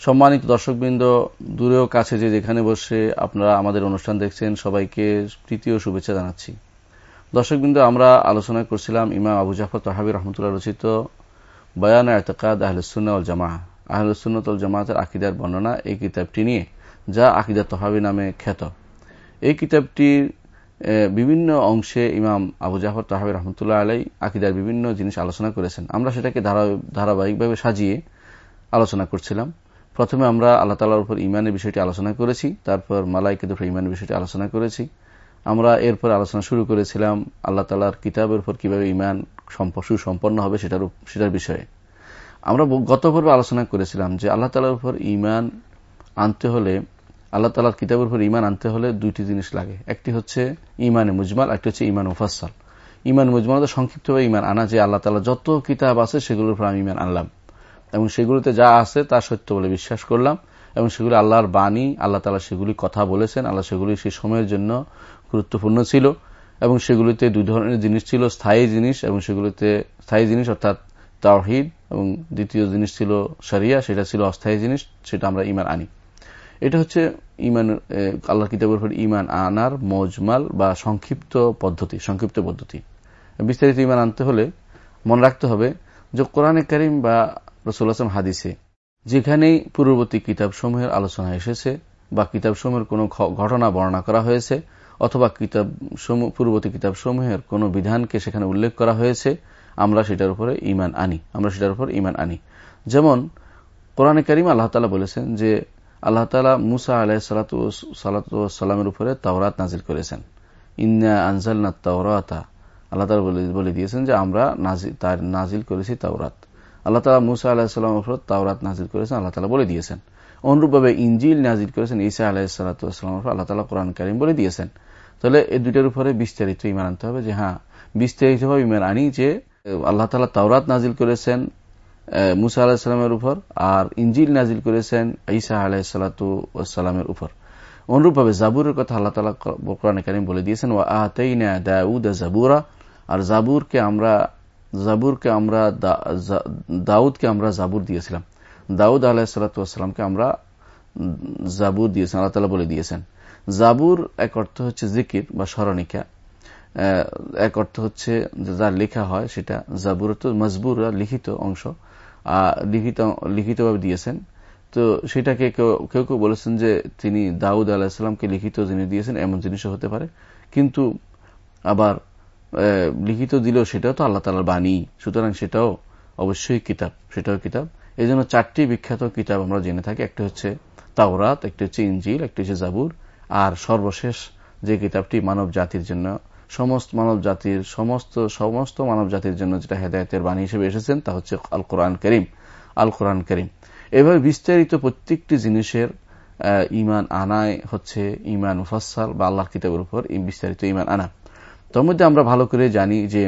সম্মানিত দর্শকবৃন্দ, দূরেও কাছে যে যেখানে বসে আপনারা আমাদের অনুষ্ঠান দেখছেন, সবাইকে তৃতীয় শুভেচ্ছা জানাচ্ছি। দর্শকবৃন্দ, আমরা আলোচনা করছিলাম ইমাম আবু জাফর তহাবি রহমতুল্লাহ রচিত বয়ান এতকাদ আহলুসুন্না উল জামা আহলুসুন্নতল জামাতের আকিদার বর্ণনা এই কিতাবটি নিয়ে, যা আকিদা তহাবি নামে খ্যাত। এই কিতাবটির বিভিন্ন অংশে ইমাম আবু জাফর তাহাবি রহমতুল্লাহ আলাই আকিদার বিভিন্ন জিনিস আলোচনা করেছেন। আমরা সেটাকে ধারাবাহিকভাবে সাজিয়ে আলোচনা করছিলাম। প্রথমে আমরা আল্লাহ তালার উপর ইমানের বিষয়টি আলোচনা করেছি, তারপর মালাইকের উপর ইমানের বিষয়টি আলোচনা করেছি। আমরা এরপর আলোচনা শুরু করেছিলাম আল্লাহ তালার কিতাবের উপর কীভাবে ইমান সুসম্পন্ন হবে সেটার সেটার বিষয়ে। আমরা গত পর্বে আলোচনা করেছিলাম যে আল্লাহ তালার উপর ইমান আনতে হলে, আল্লাহ তালার কিতাবের উপর ইমান আনতে হলে দুইটি জিনিস লাগে। একটি হচ্ছে ইমানে মুজমাল একটি হচ্ছে ইমান মুফাসাল ইমান মুজমাল সংক্ষিপ্তভাবে ইমান আনা যে আল্লাহ তালা যত কিতাব আছে সেগুলোর উপর আমি ইমান আনলাম। এবং সেগুলোতে যা আছে তা সত্য বলে বিশ্বাস করলাম এবং সেগুলি আল্লাহর বাণী, আল্লাহ তালা সেগুলি কথা বলেছেন, আল্লাহ সেগুলি সেই সময়ের জন্য গুরুত্বপূর্ণ ছিল এবং সেগুলিতে দুই ধরনের জিনিস ছিল, স্থায়ী জিনিস এবং সেগুলিতে স্থায়ী জিনিস অর্থাৎ তাওহিদ এবং দ্বিতীয় জিনিস ছিল সারিয়া সেটা ছিল অস্থায়ী জিনিস, সেটা আমরা ইমান আনি। এটা হচ্ছে ইমান আল্লাহ কিতাবের উপর ইমান আনার মজমাল বা সংক্ষিপ্ত পদ্ধতি সংক্ষিপ্ত পদ্ধতি। বিস্তারিত ইমান আনতে হলে মনে রাখতে হবে যে কোরআনে করিম বা রসুল আসলাম হাদিসে, যেখানেই পূর্ববর্তী কিতাব সমূহের আলোচনা এসেছে বা কিতাব সমূহের কোন ঘটনা বর্ণনা করা হয়েছে অথবা কিতাব পূর্ববর্তী কিতাব সমূহের কোন বিধানকে সেখানে উল্লেখ করা হয়েছে, আমরা সেটার উপরে ইমান আনি। আমরা সেটার উপর ইমান আনি। যেমন, কোরআনে করিম আল্লাহ তালা বলেছেন যে, আল্লাহ তালা মুসা আলাহ সালাতামের উপরে তাওরাত নাজিল করেছেন। ইন্না আনজাল না তাওরাতা। আল্লাহ তালা বলে দিয়েছেন যে, আমরা তার নাজিল করেছি তাওরাত। আল্লাহ তালা মুসা আলাহিসাল্লামের উপর তাওরাত নাজিল করেছেন, আল্লাহ তালা বলে দিয়েছেন। অনুরূপভাবে ইঞ্জিল নাজির করেছেন ঈসা আলাহিসাল্লামের উপর আল্লাহ তালা কোরআন করিম বলে দিয়েছেন। তাহলে এই দুইটার উপরে বিস্তারিত ইমান আনতে হবে যে হ্যাঁ বিস্তারিতভাবে ইমান আনি যে, আল্লাহ তালা তাওরাত নাজিল করেছেন মুসা আলাহিসাল্লামের উপর আর ইঞ্জিল নাজিল করেছেন ঈসা আলাহিসাল্লামের উপর। অনুরূপভাবে জাবুরের কথা আল্লাহ তালা কোরআন করিম বলে দিয়েছেন ও আতাইনা দাউদ জাবুরা আর জাবুরকে আমরা জাবুরকে আমরা দাউদকে আমরা জাবুর দিয়েছিলাম। দাউদ আলাহিসাল্লামকে আমরা জাবুর দিয়েছেন, আল্লাহ তালা বলে দিয়েছেন। জাবুর এক অর্থ হচ্ছে জিকির বা স্মরণিকা। এক অর্থ হচ্ছে যা লেখা হয় সেটা জাবুর তো মজবুর লিখিত অংশ লিখিত, লিখিতভাবে দিয়েছেন। তো সেটাকে কেউ কেউ বলেছেন যে তিনি দাউদ আলাহিসাল্লামকে লিখিত জিনিস দিয়েছেন, এমন জিনিসও হতে পারে। কিন্তু আবার লিখিত দিলেও সেটাও তো আল্লাহ তালার বাণী। সুতরাং সেটাও অবশ্যই কিতাব, সেটাও কিতাব। এই জন্য চারটি বিখ্যাত কিতাব আমরা জেনে থাকি। একটা হচ্ছে তাওরাত, একটি হচ্ছে ইঞ্জিল একটি হচ্ছে জাবুর। আর সর্বশেষ যে কিতাবটি মানব জাতির জন্য, সমস্ত মানব জাতির, সমস্ত সমস্ত মানব জাতির জন্য যেটা হেদায়তের বাণী হিসেবে এসেছেন, তা হচ্ছে আল কোরআন করিম। আল কোরআন করিম। এভাবে বিস্তারিত প্রত্যেকটি জিনিসের ইমান আনায় হচ্ছে ইমান মুফাসাল বা আল্লাহর কিতাবের উপর বিস্তারিত ইমান আনা। তার মধ্যে আমরা ভালো করে জানি যে,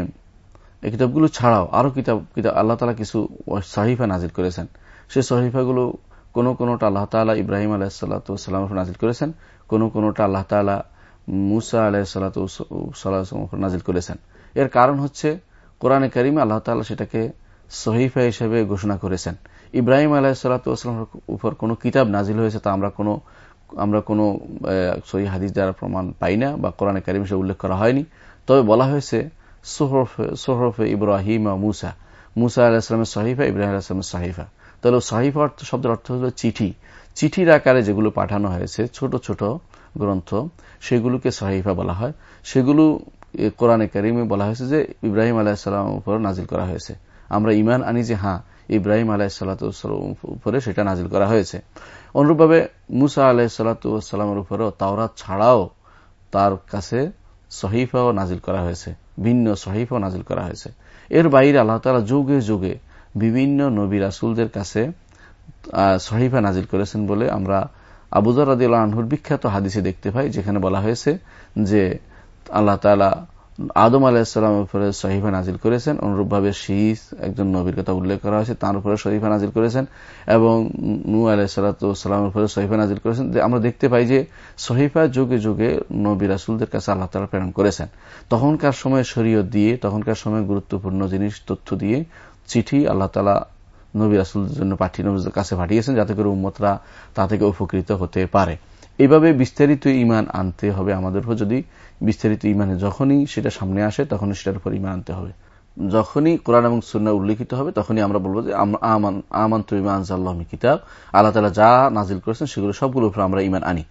এই কিতাবগুলো ছাড়াও আরও কিতাব কিতাব, আল্লাহ তালা কিছু সহিফা নাজিল করেছেন। সেই সহিফাগুলো কোনো কোনোটা আল্লাহ তালা ইব্রাহিম আলাহ আলাহিসাল্লাম নাজিল করেছেন, কোন কোনোটা আল্লাহ তালা মুসা আলাহিসাল্লাম নাজিল করেছেন। এর কারণ হচ্ছে কোরআনে করিম আল্লাহ তালা সেটাকে সহিফা হিসেবে ঘোষণা করেছেন। ইব্রাহিম আলাহিসাল্লামের উপর কোন কিতাব নাজিল হয়েছে তা আমরা কোনো আমরা কোনো সহি হাদিস দ্বারা প্রমাণ পাই না বা কোরআনে কারিম হিসেবে উল্লেখ করা হয়নি। তবে বলা হয়েছে, সোহরফে ইব্রাহিম মুসা। মুসা আলাহিসামের সাহিফা, ইব্রাহিম আলাহিসামের সাহিফা। তাহলে সাহিফা অর্থ, শব্দের অর্থ হল চিঠি। চিঠির আকারে যেগুলো পাঠানো হয়েছে, ছোট ছোট গ্রন্থ, সেগুলোকে সাহিফা বলা হয়। সেগুলো কোরআনে কারিমে বলা হয়েছে যে ইব্রাহিম আলাহিসাল্লাম উপর নাজিল করা হয়েছে। আমরা ইমান আনি যে হ্যাঁ ইব্রাহিম আলাহিসাল্লাম উপরে সেটা নাজিল করা হয়েছে। অনুরূপভাবে মুসা আলাহিসাল্লামের উপরেও তাওরাত ছাড়াও তার কাছে সহিফাও নাজিল করা হয়েছে, ভিন্ন সহিফাও নাজিল করা হয়েছে। এর বাইরে আল্লাহ তালা যুগে যুগে বিভিন্ন নবী রাসুলদের কাছে সহিফা নাজিল করেছেন বলে আমরা আবুজার রাদিউল্লাহ আনহুর বিখ্যাত হাদিসে দেখতে পাই, যেখানে বলা হয়েছে যে আল্লাহ তালা আদম আলাহিসাল্লামের উপরে সহিফা নাজিল করেছেন। অনুরূপভাবে শীষ একজন নবীর কথা উল্লেখ করা হয়েছে, তার উপরে শহীফা নাজিল করেছেন এবং নু আলাহিসাল্লামের উপরে সহিফা নাজিল করেছেন। আমরা দেখতে পাই যে শহীফা যুগে যুগে নবী রাসুলদের কাছে আল্লাহ তালা প্রেরণ করেছেন। তখনকার সময় শরীয়ত দিয়ে, তখনকার সময় গুরুত্বপূর্ণ জিনিস, তথ্য দিয়ে চিঠি আল্লাহ তালা নবী রাসুলদের জন্য পাঠিয়ে নবীদের কাছে পাঠিয়েছেন যাতে করে উম্মতরা তা থেকে উপকৃত হতে পারে। এইভাবে বিস্তারিত ইমান আনতে হবে আমাদের উপর। যদি বিস্তারিত ইমানে যখনই সেটা সামনে আসে, তখনই সেটার উপর ইমান আনতে হবে। যখনই কোরআন এবং সুন্না উল্লেখিত হবে, তখনই আমরা বলব যে আমান তু ইমান জাল্লাহমি কিতাব। আল্লাহ তালা যা নাজিল করেছেন, সেগুলো সবগুলোর উপর আমরা ইমান আনি।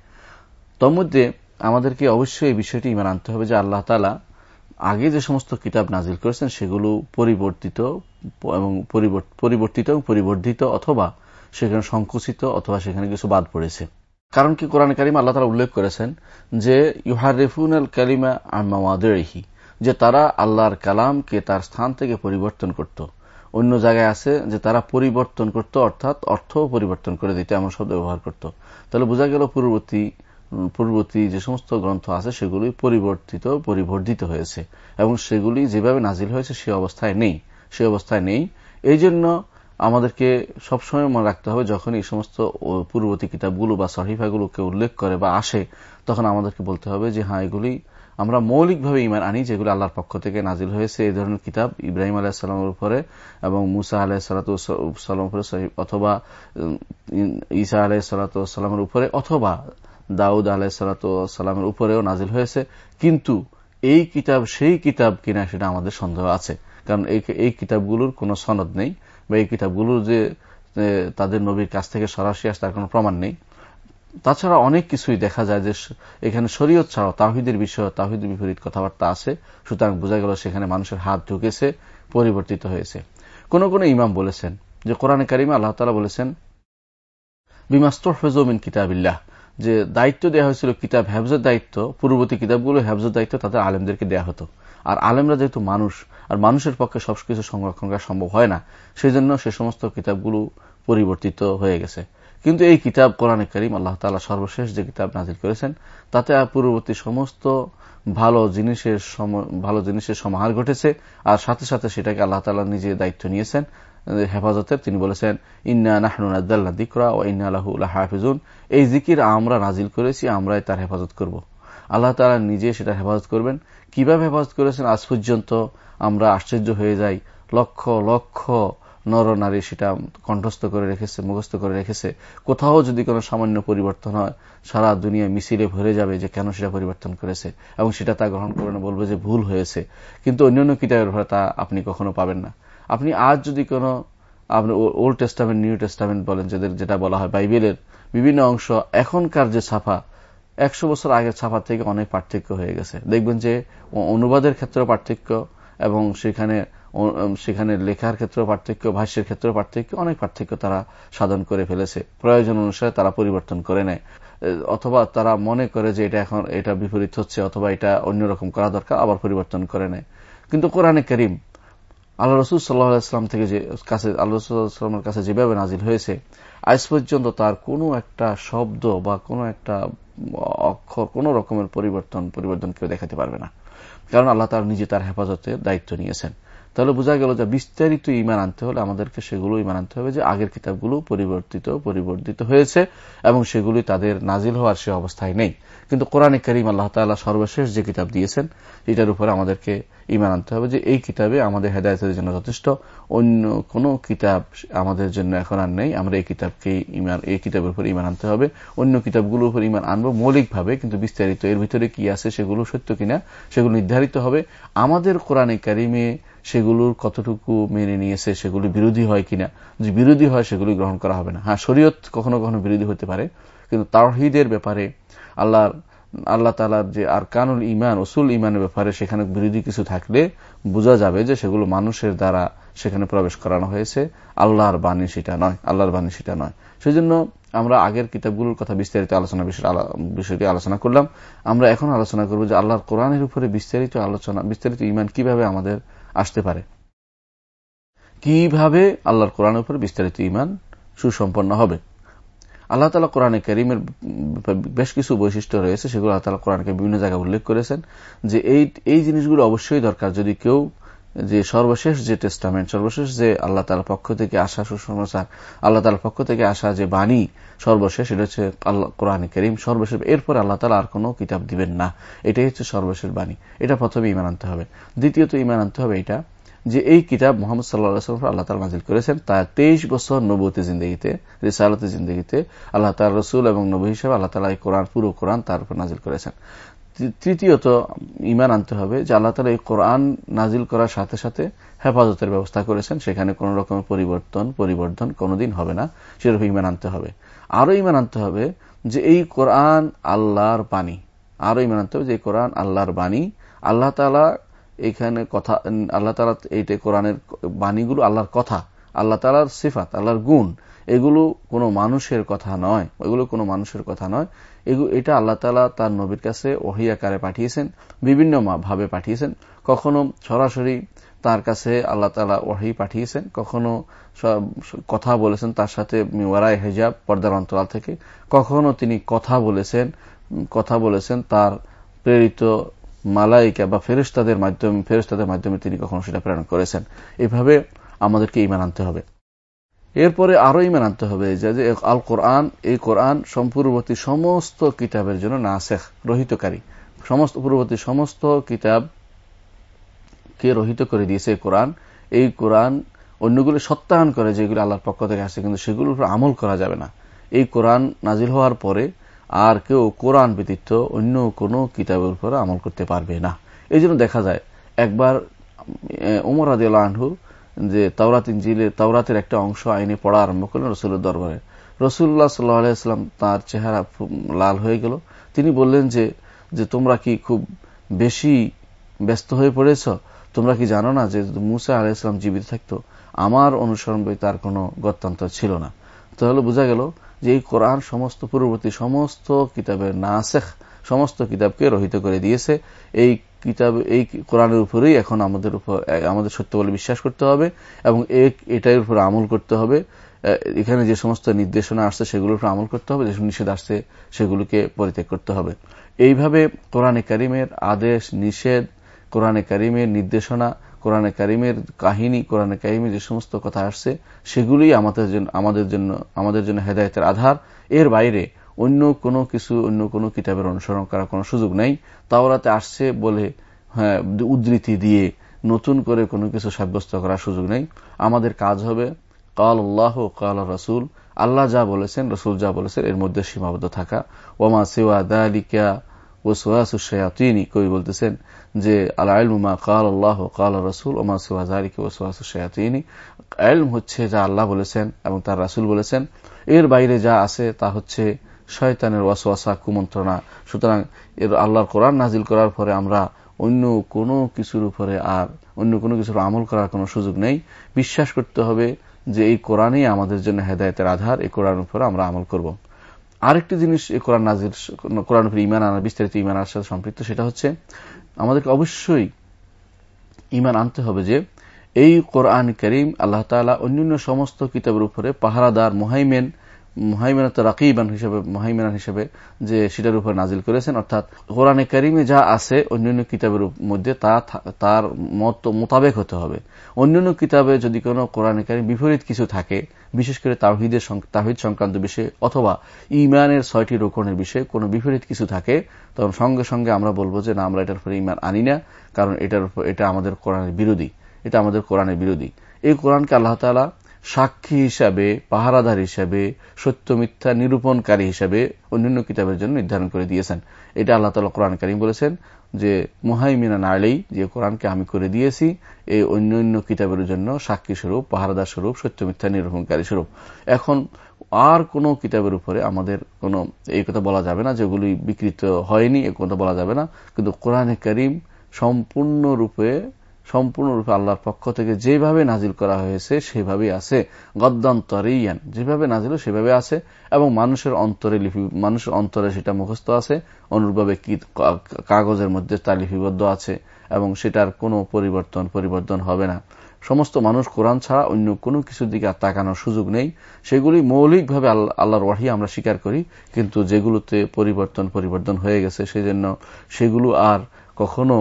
তোর মধ্যে আমাদেরকে অবশ্যই এই বিষয়টি ইমান আনতে হবে যে, আল্লাহ তালা আগে যে সমস্ত কিতাব নাজিল করেছেন, সেগুলো পরিবর্তিত এবং পরিবর্তিত এবং পরিবর্ধিত অথবা সেখানে সংকুচিত অথবা সেখানে কিছু বাদ পড়েছে। কারণ কি কোরআন কারিমা আল্লাহ তালা উল্লেখ করেছেন যে ইউহারিফুন আল কালিমা আমাদেরহি যে তারা আল্লাহর কালামকে তার স্থান থেকে পরিবর্তন করত। অন্য জায়গায় আছে যে তারা পরিবর্তন করত, অর্থাৎ অর্থ পরিবর্তন করে দিতে, এমন শব্দ ব্যবহার করত। তাহলে বোঝা গেল পূর্ববর্তী পূর্ববর্তী যে সমস্ত গ্রন্থ আছে সেগুলি পরিবর্তিত, পরিবর্ধিত হয়েছে। এবং সেগুলি যেভাবে নাজিল হয়েছে সে অবস্থায় নেই, সে অবস্থায় নেই। এই জন্য আমাদেরকে সবসময় মনে রাখতে হবে যখন এই সমস্ত পূর্ববর্তী কিতাবগুলো বা সহিফাগুলোকে উল্লেখ করে বা আসে, তখন আমাদেরকে বলতে হবে যে হ্যাঁ এগুলি আমরা মৌলিকভাবে ইমান আনি, যেগুলো আল্লাহর পক্ষ থেকে নাজিল হয়েছে। এই ধরনের কিতাব ইব্রাহিম আলাহিসাল্লামের উপরে এবং মুসা আলাহ সালাতামের উপরে অথবা ঈসা আলাহ সালাতামের উপরে, অথবা দাউদ আলাহ সালাতামের উপরেও নাজিল হয়েছে। কিন্তু এই কিতাব, সেই কিতাব কিনা সেটা আমাদের সন্দেহ আছে। কারণ এই কিতাবগুলোর কোনো সনদ নেই। বা এই কিতাবগুলোর যে তাদের নবীর কাছ থেকে সরাসরি আসে, তার কোনো প্রমাণ নেই। তাছাড়া অনেক কিছুই দেখা যায় যে এখানে শরীয়ত ছাড়াও তাহিদের বিষয় তাহিদের বিপরীত কথাবার্তা আছে। সুতরাং বোঝা গেল সেখানে মানুষের হাত ঢুকেছে, পরিবর্তিত হয়েছে। কোন কোন ইমাম বলেছেন যে, কোরআনে কারিমা আল্লাহ তালা বলেছেন বিমাস্তর ফেজমিন কিতাবিল্লাহ, যে দায়িত্ব দেওয়া হয়েছিল কিতাব হ্যাবজের দায়িত্ব, পূর্ববর্তী কিতাবগুলো হ্যাবজের দায়িত্ব তাদের আলেমদেরকে দেওয়া হতো। আর আলেমরা যেহেতু মানুষ আর মানুষের পক্ষে সবকিছু সংরক্ষণ করা সম্ভব হয় না। সেই জন্য সে সমস্ত কিতাবগুলো পরিবর্তিত হয়ে গেছে। কিন্তু এই কিতাব কোরআনে করিম, আল্লাহ তালা সর্বশেষ যে কিতাব নাজির করেছেন, তাতে পূর্ববর্তী সমস্ত ভালো জিনিসের ভালো জিনিসের সমাহার ঘটেছে। আর সাথে সাথে সেটাকে আল্লাহ তালা নিজে দায়িত্ব নিয়েছেন হেফাজতের তিনি বলেছেন, ইন্না নাহনুদ্দাল্লা দিকরা ও ইন্না আল্লাহ হাফিজুন এই জিকির আমরা নাজিল করেছি, আমরাই তার হেফাজত করব। আল্লাহ তালা নিজে সেটা হেফাজত করবেন। কীভাবে হেফাজত করেছেন? আজ পর্যন্ত আমরা আশ্চর্য হয়ে যাই। লক্ষ লক্ষ নর নারী সেটা কণ্ঠস্থ করে রেখেছে, মুখস্থ করে রেখেছে। কোথাও যদি কোনো সামান্য পরিবর্তন হয়, সারা দুনিয়া মিছিলে ভরে যাবে যে কেন সেটা পরিবর্তন করেছে এবং সেটা তা গ্রহণ করে না, বলবে যে ভুল হয়েছে। কিন্তু অন্যান্য কিতাবের ভরে তা আপনি কখনো পাবেন না। আপনি আজ যদি কোনো, আপনি ওল্ড টেস্টামেন্ট নিউ টেস্টামেন্ট বলেন, যাদের যেটা বলা হয় বাইবেলের বিভিন্ন অংশ, এখনকার যে ছাপা একশো বছর আগের ছাপা থেকে অনেক পার্থক্য হয়ে গেছে। দেখবেন যে অনুবাদের ক্ষেত্রে পার্থক্য এবং সেখানে সেখানে লেখার ক্ষেত্রে পার্থক্য, ভাষ্যের ক্ষেত্রে পার্থক্য, অনেক পার্থক্য তারা সাধন করে ফেলেছে। প্রয়োজন অনুসারে তারা পরিবর্তন করে নেয়। অথবা তারা মনে করে যে এটা এখন, এটা বিপরীত হচ্ছে অথবা এটা অন্যরকম করা দরকার, আবার পরিবর্তন করে নেয়। কিন্তু কোরআনে করিম আল্লাহ রসুল সাল্লাহাম থেকে যে কাছে, আল্লাহ রসুলের কাছে যেভাবে নাজিল হয়েছে, আজ পর্যন্ত তার কোনো একটা শব্দ বা কোনো একটা অক্ষর, কোন রকমের পরিবর্তন পরিবর্তন কেউ দেখাতে পারবে না। কারণ আল্লাহ তার নিজে তার হেফাজতের দায়িত্ব নিয়েছেন। তাহলে বোঝা গেল যে বিস্তারিত ইমান আনতে হলে আমাদেরকে সেগুলো ইমান আনতে হবে যে আগের কিতাবগুলো পরিবর্তিত পরিবর্তিত হয়েছে এবং সেগুলি তাদের নাজিল হওয়ার সে অবস্থায় নেই। কিন্তু কোরআনে করিম আল্লাহ তাল্লাহ সর্বশেষ যে কিতাব দিয়েছেন, এটার উপরে আমাদেরকে ইমান আনতে হবে যে এই কিতাবে আমাদের হেদায়তের জন্য যথেষ্ট। অন্য কোন কিতাব আমাদের জন্য এখন আর নেই। আমরা এই কিতাবকে ইমান এই কিতাবের উপর ইমান আনতে হবে। অন্য কিতাবগুলোর উপর ইমান আনব মৌলিকভাবে, কিন্তু বিস্তারিত। এর ভিতরে কি আছে সেগুলো সত্য কিনা, সেগুলো নির্ধারিত হবে। আমাদের কোরআনে কারিমে সেগুলোর কতটুকু মেনে নিয়েছে, সেগুলি বিরোধী হয় কিনা? যদি বিরোধী হয়, সেগুলি গ্রহণ করা হবে না। হ্যাঁ শরীয়ত কখনো কখনো বিরোধী হতে পারে, কিন্তু তাওহিদের ব্যাপারে আল্লাহর আল্লাহ তালার যে আর কানুল ইমান ওসুল ইমানের ব্যাপারে সেখানে বিরোধী কিছু থাকলে বোঝা যাবে যে সেগুলো মানুষের দ্বারা সেখানে প্রবেশ করানো হয়েছে। আল্লাহর বাণী সেটা নয়, আল্লাহর বাণী সেটা নয়। সেই জন্য আমরা আগের কিতাবগুলোর কথা বিস্তারিত আলোচনা বিষয়টি আলোচনা করলাম। আমরা এখন আলোচনা করব যে আল্লাহর কোরআনের উপরে বিস্তারিত আলোচনা, বিস্তারিত ইমান কীভাবে আমাদের আসতে পারে? কীভাবে আল্লাহর কোরআনের উপরে বিস্তারিত ইমান সুসম্পন্ন হবে? আল্লাহ তালা কোরআনে করিমের বেশ কিছু বৈশিষ্ট্য রয়েছে, সেগুলো আল্লাহ তালা কোরআনকে বিভিন্ন জায়গায় উল্লেখ করেছেন, যে এই এই জিনিসগুলো অবশ্যই দরকার যদি কেউ যে সর্বশেষ যে টেস্টামেন্ট, সর্বশেষ যে আল্লাহ তালার পক্ষ থেকে আসা সুসমাচার, আল্লাহ তালার পক্ষ থেকে আসা যে বাণী সর্বশেষ, এটা হচ্ছে আল্লাহ, কোরআন করিম সর্বশেষ, এরপর আল্লাহ তালা আর কোনো কিতাব দিবেন না। এটাই হচ্ছে সর্বশেষ বাণী। এটা প্রথমে ইমান আনতে হবে। দ্বিতীয়ত ইমান আনতে হবে এটা যে এই কিতাব মোহাম্মদ সাল্লাহ আল্লাহ তালা নাজিল করেছেন তার তেইশ বছর নবতী জিন্দগিতে রিসালতি জিন্দগিতে আল্লাহ তাল রসুল এবং নবী হিসেবে আল্লাহ তালা এই কোরআন, পুরো কোরআন তার উপর নাজিল করেছেন। তৃতীয়ত ইমান আনতে হবে যে আল্লাহ তালা এই কোরআন নাজিল করার সাথে সাথে হেফাজতের ব্যবস্থা করেছেন, সেখানে কোন রকমের পরিবর্তন পরিবর্তন কোনোদিন হবে না সেরকম ইমান আনতে হবে। আরও ইমান আনতে হবে যে এই কোরআন আল্লাহর বাণী আরও ইমান আনতে হবে যে কোরআন আল্লাহর বাণী, আল্লাহ তালা এখানে কথা, আল্লাহ তালা এইটা কোরআনের বাণীগুলো আল্লাহর কথা, আল্লাহ তালার সিফাত, আল্লাহর গুণ, এগুলো কোনো মানুষের কথা নয়, এগুলো কোনো মানুষের কথা নয়। এগুলো এটা আল্লাহ তালা তার নবীর কাছে ওহিয়াকারে পাঠিয়েছেন, বিভিন্ন ভাবে পাঠিয়েছেন। কখনো সরাসরি তার কাছে আল্লাহ তালা ওহি পাঠিয়েছেন, কখনো কথা বলেছেন তার সাথে মিওয়ারাই হেজাব পর্দার অন্তরাল থেকে, কখনো তিনি কথা বলেছেন কথা বলেছেন তার প্রেরিত মালাইকা বা ফেরিস্তাদের মাধ্যমে ফেরেস্তাদের মাধ্যমে তিনি কখনো সেটা প্রেরণ করেছেন। এভাবে আমাদেরকে ইমান আনতে হবে। এরপরে আরও ইমান আনতে হবে যে আল কোরআন, এই কোরআন সম্পূর্ববর্তী সমস্ত কিতাবের জন্য নাসেখ, রহিতকারী। সমস্ত, পূর্ববর্তী সমস্ত কিতাব কে রহিত করে দিয়েছে এই কোরআন এই কোরআন অন্যগুলো সত্যায়ন করে যেগুলো আল্লাহর পক্ষ থেকে আসে কিন্তু সেগুলোর উপর আমল করা যাবে না। এই কোরআন নাজিল হওয়ার পরে আর কেউ কোরআন ব্যতীত অন্য কোনো কিতাবের উপর আমল করতে পারবে না। এই জন্য দেখা যায়, একবার উমর আদি আনহু যে তাওরাত ইঞ্জিলের তাওরাতের একটা অংশ আইনে পড়া আরম্ভ করলেন রসুলের দরবারে। রসুল্লাহ সাল্লাহাম তার চেহারা লাল হয়ে গেল। তিনি বললেন যে যে তোমরা কি খুব বেশি ব্যস্ত হয়ে পড়েছ? তোমরা কি জানো না যে মুসা আলাইসলাম জীবিত থাকতো? আমার অনুসরণ তার কোনো গত্যান্তর ছিল না। তাহলে বোঝা গেল যে এই কোরআন সমস্ত পূর্ববর্তী সমস্ত কিতাবের নাসেখ, সমস্ত কিতাবকে রহিত করে দিয়েছে, এই কিতাব, এই কোরআনের উপরেই এখন আমাদের উপর, আমাদের সত্য বলে বিশ্বাস করতে হবে এবং এটার উপর আমল করতে হবে। এখানে যে সমস্ত নির্দেশনা আসছে সেগুলোর উপর আমল করতে হবে যেসব নিষেধ আসছে সেগুলোকে পরিত্যাগ করতে হবে। এইভাবে কোরআনে কারিমের আদেশ, নিষেধ, কোরআনে কারিমের নির্দেশনা কোরআনে কারিমের কাহিনী, কোরআনে কারিমের যে সমস্ত কথা আসছে সেগুলি আমাদের জন্য আমাদের জন্য আমাদের জন্য হেদায়তের আধার। এর বাইরে অন্য কোনো কিছু, অন্য কোনো কিতাবের অনুসরণ করার কোনো সুযোগ নেই। তাওরাতে আসছে বলে হ্যাঁ উদ্ধৃতি দিয়ে নতুন করে কোনো কিছু সাব্যস্ত করার সুযোগ নেই। আমাদের কাজ হবে, কাল আল্লাহ কাল রসুল, আল্লাহ যা বলেছেন, রসুল যা বলেছেন, এর মধ্যে সীমাবদ্ধ থাকা। ওমা সেওয়া দালিকা ও সোয়াসুশায়াতিনী কবি বলতেছেন যে আল্লাহ কাল আল্লাহ কাল রসুল ওমা সেওয়া দালিকা ও সোয়াসুশায়াতিনী এলম হচ্ছে যা আল্লাহ বলেছেন এবং তার রাসুল বলেছেন। এর বাইরে যা আছে তা হচ্ছে শয়তানের ওয়াসওয়াসা, কুমন্ত্রণা। সুতরাং এর আল্লাহর কোরআন নাজিল করার পরে আমরা অন্য কোনো কিছুর উপরে আর, অন্য কোনো কিছুর আমল করার কোনো সুযোগ নেই। বিশ্বাস করতে হবে যে এই কোরআনই আমাদের জন্য হেদায়তের আধার, এই কোরআন উপরে আমরা আমল করব। আরেকটি জিনিস কোরআন নাজির কোরআন উপরে ইমান আনার, বিস্তারিত ইমান আনার সাথে সম্পৃক্ত, সেটা হচ্ছে আমাদেরকে অবশ্যই ইমান আনতে হবে যে এই কোরআন করিম আল্লাহ তালা অন্যান্য সমস্ত কিতাবের উপরে পাহারাদার মোহাইমেন মহাইমেনাত রাকিবান হিসেবে, মহাইমেনান হিসেবে যে সেটার উপর নাজিল করেছেন, অর্থাৎ কোরআনে কারিমে যা আছে অন্যান্য কিতাবের মধ্যে তা তার মত মোতাবেক হতে হবে। অন্যান্য কিতাবে যদি কোনো কোরআনে কারিম বিপরীত কিছু থাকে, বিশেষ করে তাহিদের তাহিদ সংক্রান্ত বিষয়ে, অথবা ইমানের ছয়টি রোকনের বিষয়ে কোনো বিপরীত কিছু থাকে, তখন সঙ্গে সঙ্গে আমরা বলব যে না, আমরা এটার উপরে ইমান আনি না, কারণ এটার উপর, এটা আমাদের কোরআনের বিরোধী। এটা আমাদের কোরআনের বিরোধী। এই কোরআনকে আল্লাহ তালা সাক্ষী হিসাবে, পাহারাদার হিসাবে, সত্য, মিথ্যা, নিরূপণকারী হিসাবে অন্যান্য কিতাবের জন্য নির্ধারণ করে দিয়েছেন। এটা আল্লাহ তালা কোরআন কারিম বলেছেন যে মোহাইমিনা নাড়লেই যে কোরআনকে আমি করে দিয়েছি, এই অন্য অন্য কিতাবের জন্য সাক্ষী স্বরূপ, পাহারাদার স্বরূপ, সত্য, মিথ্যা, নিরূপণকারী স্বরূপ। এখন আর কোন কিতাবের উপরে আমাদের কোনো, এই কথা বলা যাবে না যেগুলি বিকৃত হয়নি এ কথা বলা যাবে না। কিন্তু কোরআনে করিম সম্পূর্ণরূপে সম্পূর্ণরূপে আল্লাহর পক্ষ থেকে যেভাবে নাজিল করা হয়েছে, সেভাবেই আছে। গদ্দান্তরিয়ান যেভাবে নাজিল সেভাবে আছে, এবং মানুষের অন্তরে লিপি, মানুষের অন্তরে সেটা মুখস্থ আছে, অনুরূপভাবে কি কাগজের মধ্যে তা লিপিবদ্ধ আছে, এবং সেটার কোনো পরিবর্তন পরিবর্তন হবে না। সমস্ত মানুষ কোরআন ছাড়া অন্য কোনো কিছুর দিকে তাকানোর সুযোগ নেই। সেগুলি মৌলিকভাবে আল্লাহর ওয়াহি আমরা স্বীকার করি, কিন্তু যেগুলোতে পরিবর্তন পরিবর্তন হয়ে গেছে সেই জন্য সেগুলো আর কখনো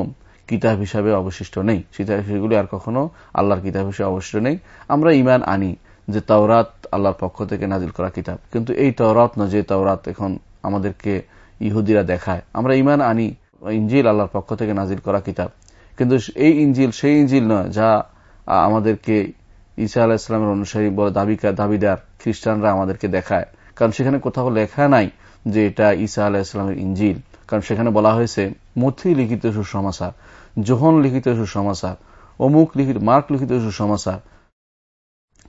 কিতাব হিসাবে অবশিষ্ট নেই। সেগুলি আর কখনো আল্লাহর কিতাব হিসেবে অবশিষ্ট নেই। আমরা ইমান আনি যে তাওরাত আল্লাহর পক্ষ থেকে নাজিল করা কিতাব। কিন্তু এই তাওরাত না যে তাওরাত এখন আমাদেরকে ইহুদিরা দেখায়। আমরা ইমান আনি ইঞ্জিল আল্লাহর পক্ষ থেকে নাজিল করা কিতাব। কিন্তু এই ইঞ্জিল সেই ইঞ্জিল নয় যা আমাদেরকে ঈসা আলাহ ইসলামের অনুসারী বলে দাবিকা দাবিদার খ্রিস্টানরা আমাদেরকে দেখায়। কারণ সেখানে কোথাও লেখা নাই যে এটা ঈসা আলাহ ইসলামের ইঞ্জিল কারণ সেখানে বলা হয়েছে, মথি লিখিত সুসমাচার, জোহন লিখিত সুসমাচার, অমুক লিখিত, মার্ক লিখিত সুসমাচার।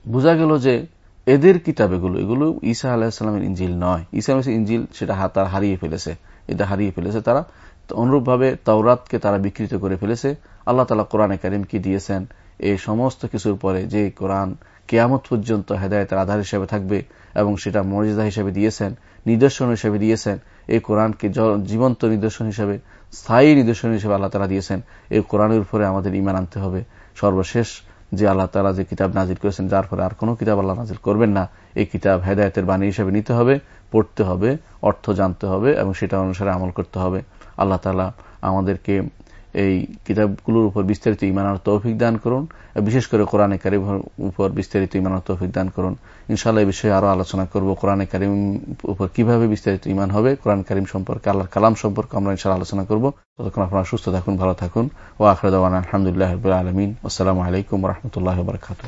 বোঝা গেল যে এদের কিতাব এগুলো এগুলো ঈসা আলাহিসাল্লামের ইঞ্জিল নয়। ঈসা আলাহ ইঞ্জিল সেটা তারা হারিয়ে ফেলেছে। এটা হারিয়ে ফেলেছে তারা। অনুরূপভাবে তাওরাতকে তারা বিকৃত করে ফেলেছে। আল্লাহ তালা কোরআনে কি দিয়েছেন। এই সমস্ত কিছুর পরে যে কোরআন কেয়ামত পর্যন্ত হেদায়তের আধার হিসেবে থাকবে এবং সেটা মর্যাদা হিসেবে দিয়েছেন, নিদর্শন হিসেবে দিয়েছেন, এই কোরআনকে জীবন্ত নিদর্শন হিসেবে, স্থায়ী নিদর্শন হিসেবে আল্লাহ তালা দিয়েছেন, এই কোরআনের উপরে আমাদের ইমান আনতে হবে। সর্বশেষ যে আল্লাহ তালা যে কিতাব নাজির করেছেন, যার ফলে আর কোনো কিতাব আল্লাহ নাজির করবেন না, এই কিতাব হেদায়তের বাণী হিসেবে নিতে হবে, পড়তে হবে, অর্থ জানতে হবে এবং সেটা অনুসারে আমল করতে হবে। আল্লাহ তালা আমাদেরকে এই কিতাবগুলোর উপর বিস্তারিত ইমানার তৌফিক দান করুন বিশেষ করে কোরআনে কারিম উপর বিস্তারিত ইমানার তৌফিক দান করুন। ইনশাল্লাহ এই বিষয়ে আরও আলোচনা করব, কোরআনে কারিম উপর কীভাবে বিস্তারিত ইমান হবে, কোরআন কারিম সম্পর্কে, আল্লাহর কালাম সম্পর্কে আমরা ইনশাল্লাহ আলোচনা করব। ততক্ষণ আপনারা সুস্থ থাকুন, ভালো থাকুন ও আখরদান আলহামদুলিল্লাহ আলমিন। আসসালামু আলাইকুম রহমতুল্লাহ বরকাত